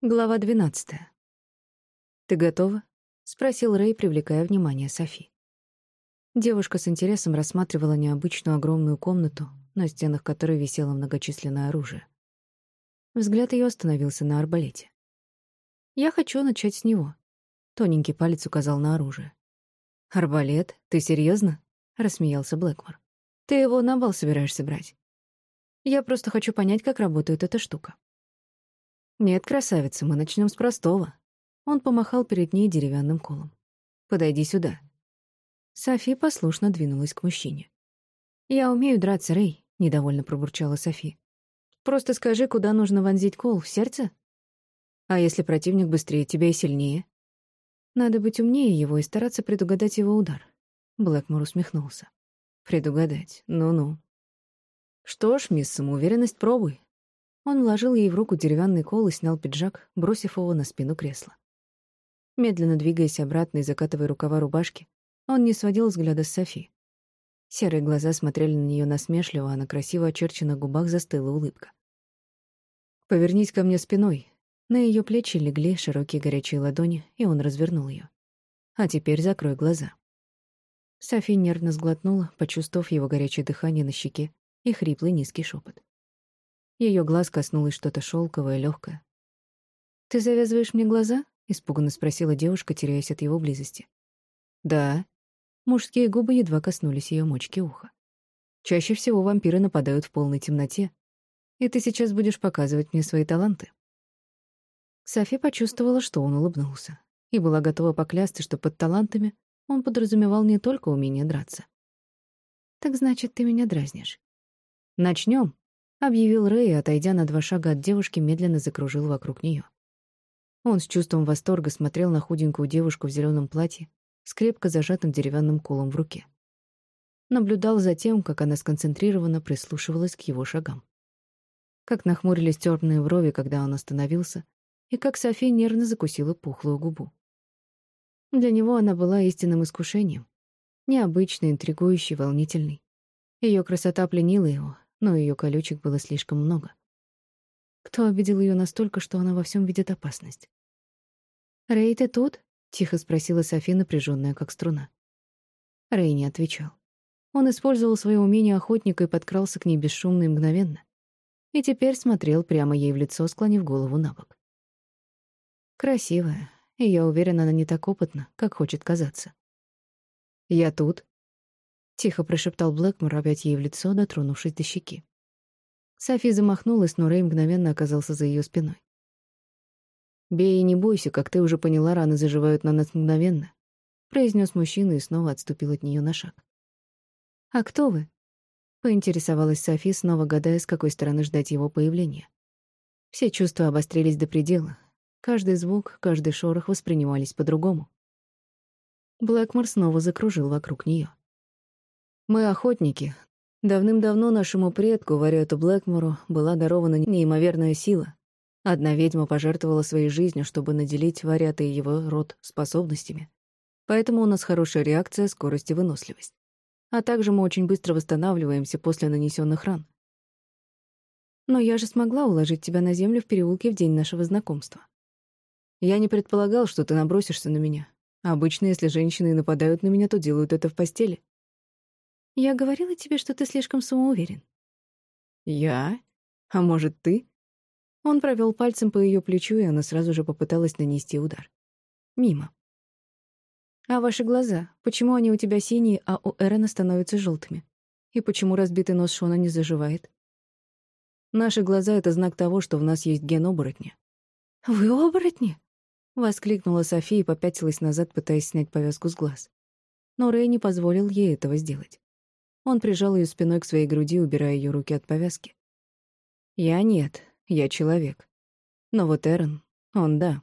Глава двенадцатая. «Ты готова?» — спросил Рэй, привлекая внимание Софи. Девушка с интересом рассматривала необычную огромную комнату, на стенах которой висело многочисленное оружие. Взгляд ее остановился на арбалете. «Я хочу начать с него», — тоненький палец указал на оружие. «Арбалет? Ты серьезно? рассмеялся Блэкмор. «Ты его на бал собираешься брать?» «Я просто хочу понять, как работает эта штука». «Нет, красавица, мы начнем с простого». Он помахал перед ней деревянным колом. «Подойди сюда». Софи послушно двинулась к мужчине. «Я умею драться, Рэй», — недовольно пробурчала Софи. «Просто скажи, куда нужно вонзить кол, в сердце? А если противник быстрее тебя и сильнее?» «Надо быть умнее его и стараться предугадать его удар». Блэкмор усмехнулся. «Предугадать? Ну-ну». «Что ж, мисс Самоуверенность, пробуй. Он вложил ей в руку деревянный кол и снял пиджак, бросив его на спину кресла. Медленно двигаясь обратно и закатывая рукава рубашки, он не сводил взгляда с Софи. Серые глаза смотрели на нее насмешливо, а на красиво очерченных губах застыла улыбка. «Повернись ко мне спиной». На ее плечи легли широкие горячие ладони, и он развернул ее. «А теперь закрой глаза». Софи нервно сглотнула, почувствовав его горячее дыхание на щеке и хриплый низкий шепот. Ее глаз коснулось что-то шелковое, легкое. «Ты завязываешь мне глаза?» — испуганно спросила девушка, теряясь от его близости. «Да». Мужские губы едва коснулись ее мочки уха. «Чаще всего вампиры нападают в полной темноте. И ты сейчас будешь показывать мне свои таланты». Софи почувствовала, что он улыбнулся, и была готова поклясться, что под талантами он подразумевал не только умение драться. «Так значит, ты меня дразнишь?» «Начнем», — объявил Рэй, отойдя на два шага от девушки, медленно закружил вокруг нее. Он с чувством восторга смотрел на худенькую девушку в зеленом платье с крепко зажатым деревянным колом в руке. Наблюдал за тем, как она сконцентрированно прислушивалась к его шагам. Как нахмурились темные брови, когда он остановился, и как София нервно закусила пухлую губу. Для него она была истинным искушением. Необычной, интригующей, волнительной. Ее красота пленила его, но ее колючек было слишком много. Кто обидел ее настолько, что она во всем видит опасность? «Рэй, ты тут?» — тихо спросила Софи, напряженная как струна. Рэй не отвечал. Он использовал свое умение охотника и подкрался к ней бесшумно и мгновенно. И теперь смотрел прямо ей в лицо, склонив голову на бок. Красивая, и я уверена, она не так опытна, как хочет казаться. «Я тут», Тихо прошептал Блэкмор опять ей в лицо, дотронувшись до щеки. Софи замахнулась, но Рэй мгновенно оказался за ее спиной. «Бей и не бойся, как ты уже поняла, раны заживают на нас мгновенно», — произнес мужчина и снова отступил от нее на шаг. «А кто вы?» — поинтересовалась Софи, снова гадая, с какой стороны ждать его появления. Все чувства обострились до предела. Каждый звук, каждый шорох воспринимались по-другому. Блэкмор снова закружил вокруг нее. Мы охотники. Давным-давно нашему предку, Вариоту Блэкмору, была дарована неимоверная сила. Одна ведьма пожертвовала своей жизнью, чтобы наделить Вариата и его род способностями. Поэтому у нас хорошая реакция, скорость и выносливость. А также мы очень быстро восстанавливаемся после нанесенных ран. Но я же смогла уложить тебя на землю в переулке в день нашего знакомства. Я не предполагал, что ты набросишься на меня. Обычно, если женщины нападают на меня, то делают это в постели. Я говорила тебе, что ты слишком самоуверен. Я? А может, ты? Он провел пальцем по ее плечу, и она сразу же попыталась нанести удар. Мимо. А ваши глаза? Почему они у тебя синие, а у Эрена становятся желтыми? И почему разбитый нос Шона не заживает? Наши глаза — это знак того, что в нас есть ген оборотня. «Вы оборотни?» — воскликнула София и попятилась назад, пытаясь снять повязку с глаз. Но Рэй не позволил ей этого сделать. Он прижал ее спиной к своей груди, убирая ее руки от повязки. «Я нет, я человек. Но вот Эрон, он да.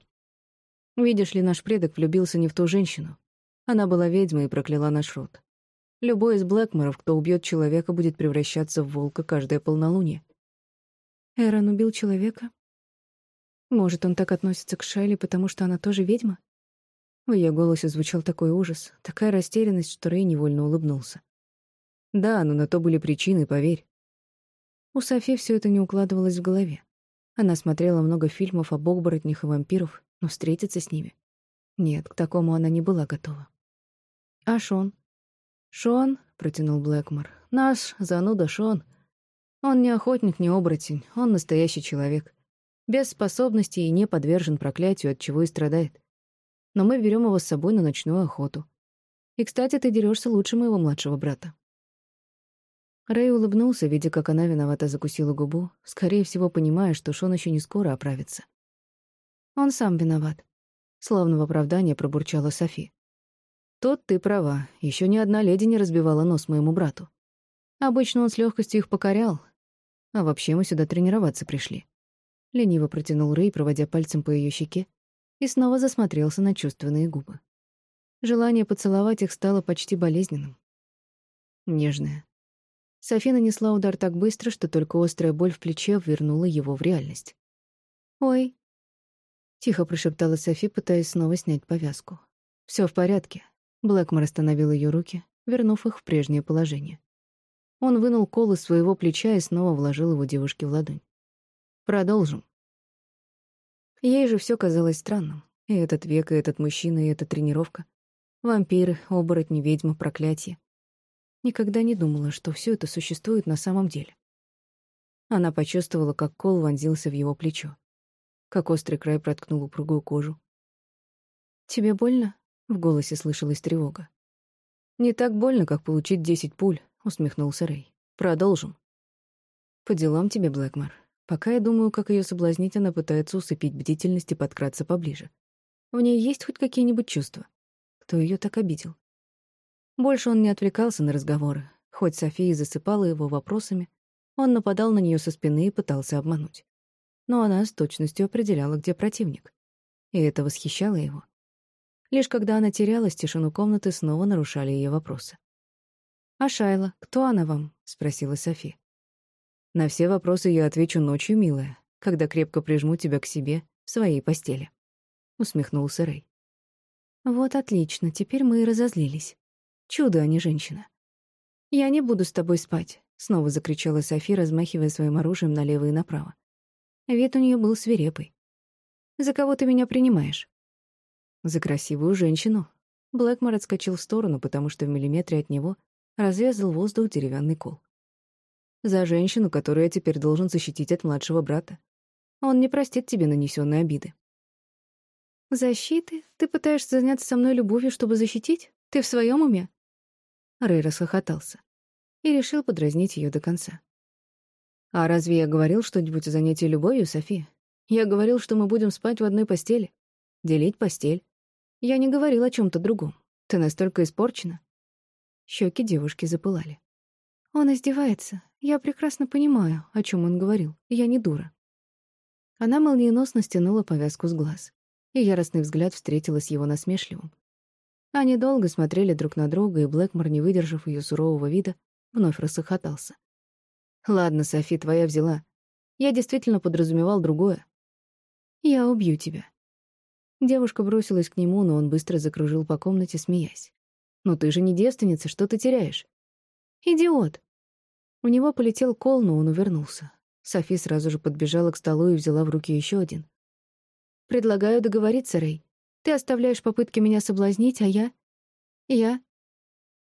Видишь ли, наш предок влюбился не в ту женщину. Она была ведьмой и прокляла наш род. Любой из Блэкморов, кто убьет человека, будет превращаться в волка каждое полнолуние. Эрон убил человека? Может, он так относится к Шайли, потому что она тоже ведьма? В ее голосе звучал такой ужас, такая растерянность, что Рэй невольно улыбнулся. Да, но на то были причины, поверь. У Софи все это не укладывалось в голове. Она смотрела много фильмов об оборотнях и вампиров, но встретиться с ними... Нет, к такому она не была готова. «А Шон?» «Шон», — протянул Блэкмор, — «наш зануда Шон. Он не охотник, не оборотень, он настоящий человек. Без способностей и не подвержен проклятию, от чего и страдает. Но мы берем его с собой на ночную охоту. И, кстати, ты дерешься лучше моего младшего брата». Рэй улыбнулся, видя, как она виновато закусила губу, скорее всего, понимая, что Шон еще не скоро оправится. «Он сам виноват», — словно в оправдание пробурчала Софи. «Тут ты права, еще ни одна леди не разбивала нос моему брату. Обычно он с легкостью их покорял, а вообще мы сюда тренироваться пришли». Лениво протянул Рэй, проводя пальцем по ее щеке, и снова засмотрелся на чувственные губы. Желание поцеловать их стало почти болезненным. Нежное. Софи нанесла удар так быстро, что только острая боль в плече вернула его в реальность. «Ой», — тихо прошептала Софи, пытаясь снова снять повязку. Все в порядке». Блэкмор остановил ее руки, вернув их в прежнее положение. Он вынул кол из своего плеча и снова вложил его девушке в ладонь. «Продолжим». Ей же все казалось странным. И этот век, и этот мужчина, и эта тренировка. Вампиры, оборотни, ведьмы, проклятие. Никогда не думала, что все это существует на самом деле. Она почувствовала, как кол вонзился в его плечо, как острый край проткнул упругую кожу. «Тебе больно?» — в голосе слышалась тревога. «Не так больно, как получить десять пуль», — усмехнулся Рэй. «Продолжим». «По делам тебе, Блэкмор. Пока я думаю, как ее соблазнить, она пытается усыпить бдительность и подкраться поближе. В ней есть хоть какие-нибудь чувства?» Кто ее так обидел? Больше он не отвлекался на разговоры. Хоть София засыпала его вопросами, он нападал на нее со спины и пытался обмануть. Но она с точностью определяла, где противник. И это восхищало его. Лишь когда она терялась, тишину комнаты снова нарушали ее вопросы. «А Шайла, кто она вам?» — спросила Софи. «На все вопросы я отвечу ночью, милая, когда крепко прижму тебя к себе в своей постели», — усмехнулся Рэй. Вот отлично, теперь мы и разозлились. Чудо, а не женщина. «Я не буду с тобой спать», — снова закричала Софи, размахивая своим оружием налево и направо. Вид у нее был свирепый. «За кого ты меня принимаешь?» «За красивую женщину». Блэкмор отскочил в сторону, потому что в миллиметре от него разрезал воздух деревянный кол. «За женщину, которую я теперь должен защитить от младшего брата. Он не простит тебе нанесенные обиды». «Защиты? Ты пытаешься заняться со мной любовью, чтобы защитить? Ты в своем уме?» Рэй расхохотался и решил подразнить ее до конца. «А разве я говорил что-нибудь о занятии любовью, София? Я говорил, что мы будем спать в одной постели, делить постель. Я не говорил о чем то другом. Ты настолько испорчена». Щеки девушки запылали. «Он издевается. Я прекрасно понимаю, о чем он говорил. Я не дура». Она молниеносно стянула повязку с глаз и яростный взгляд встретила с его насмешливым. Они долго смотрели друг на друга, и Блэкмор, не выдержав ее сурового вида, вновь рассохотался. «Ладно, Софи, твоя взяла. Я действительно подразумевал другое. Я убью тебя». Девушка бросилась к нему, но он быстро закружил по комнате, смеясь. «Ну ты же не девственница, что ты теряешь?» «Идиот!» У него полетел кол, но он увернулся. Софи сразу же подбежала к столу и взяла в руки еще один. Предлагаю договориться, Рэй. Ты оставляешь попытки меня соблазнить, а я... Я...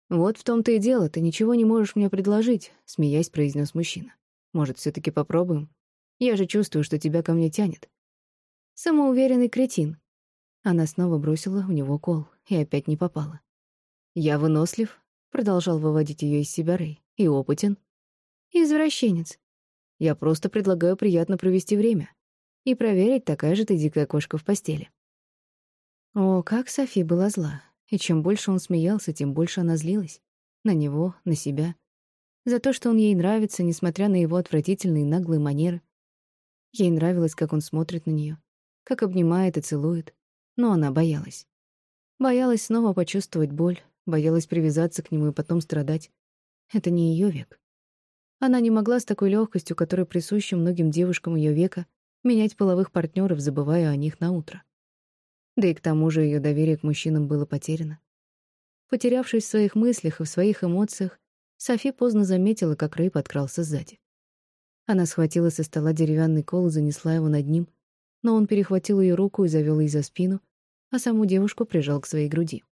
Вот в том-то и дело, ты ничего не можешь мне предложить, смеясь, произнес мужчина. Может, все таки попробуем? Я же чувствую, что тебя ко мне тянет. Самоуверенный кретин. Она снова бросила в него кол и опять не попала. Я вынослив, продолжал выводить ее из себя Рэй, и опытен. Извращенец. Я просто предлагаю приятно провести время и проверить, такая же ты дикая кошка в постели. О, как Софи была зла. И чем больше он смеялся, тем больше она злилась. На него, на себя. За то, что он ей нравится, несмотря на его отвратительные наглые манеры. Ей нравилось, как он смотрит на нее, как обнимает и целует. Но она боялась. Боялась снова почувствовать боль, боялась привязаться к нему и потом страдать. Это не ее век. Она не могла с такой легкостью, которая присуща многим девушкам ее века, менять половых партнеров, забывая о них на утро. Да и к тому же ее доверие к мужчинам было потеряно. Потерявшись в своих мыслях и в своих эмоциях, Софи поздно заметила, как Рэй подкрался сзади. Она схватила со стола деревянный кол и занесла его над ним, но он перехватил ее руку и завел ей за спину, а саму девушку прижал к своей груди.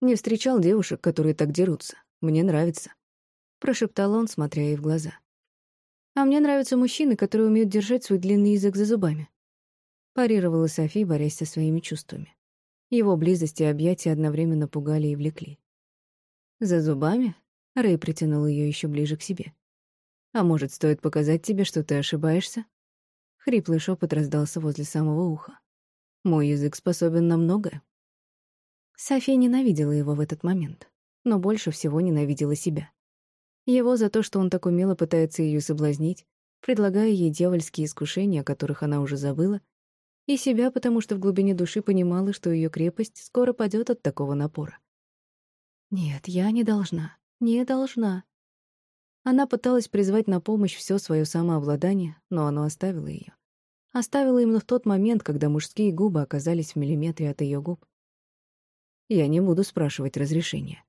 «Не встречал девушек, которые так дерутся. Мне нравится», — прошептал он, смотря ей в глаза. «А мне нравятся мужчины, которые умеют держать свой длинный язык за зубами», — парировала Софи, борясь со своими чувствами. Его близость и объятия одновременно пугали и влекли. «За зубами?» — Рэй притянул ее еще ближе к себе. «А может, стоит показать тебе, что ты ошибаешься?» Хриплый шепот раздался возле самого уха. «Мой язык способен на многое». София ненавидела его в этот момент, но больше всего ненавидела себя. Его за то, что он так умело пытается ее соблазнить, предлагая ей дьявольские искушения, о которых она уже забыла, и себя, потому что в глубине души понимала, что ее крепость скоро падет от такого напора. Нет, я не должна, не должна. Она пыталась призвать на помощь все свое самообладание, но оно оставило ее. Оставило именно в тот момент, когда мужские губы оказались в миллиметре от ее губ. Я не буду спрашивать разрешения.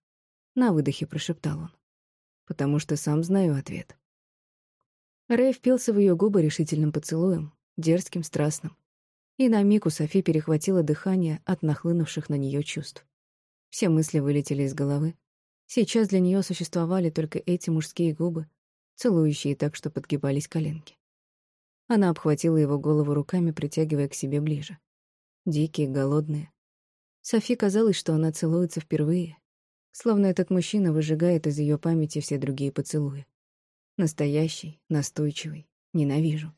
На выдохе прошептал он. Потому что сам знаю ответ. Рэй впился в ее губы решительным поцелуем, дерзким, страстным. И на миг у Софи перехватило дыхание от нахлынувших на нее чувств. Все мысли вылетели из головы. Сейчас для нее существовали только эти мужские губы, целующие так, что подгибались коленки. Она обхватила его голову руками, притягивая к себе ближе. Дикие, голодные, Софи казалось, что она целуется впервые, словно этот мужчина выжигает из ее памяти все другие поцелуи. Настоящий, настойчивый, ненавижу.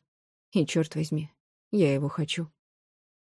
И, черт возьми, я его хочу.